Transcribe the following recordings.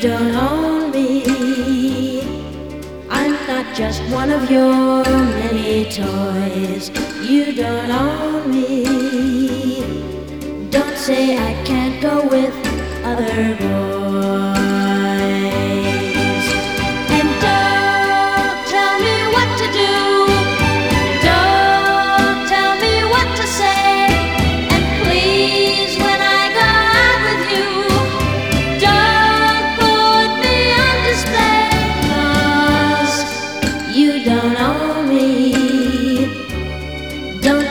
don't own me. I'm not just one of your many toys. You don't own me. Don't say I can't go with other boys.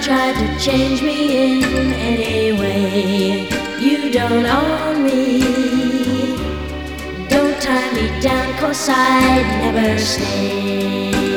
tried to change me in any way. You don't own me. Don't tie me down, cause I'd never stay.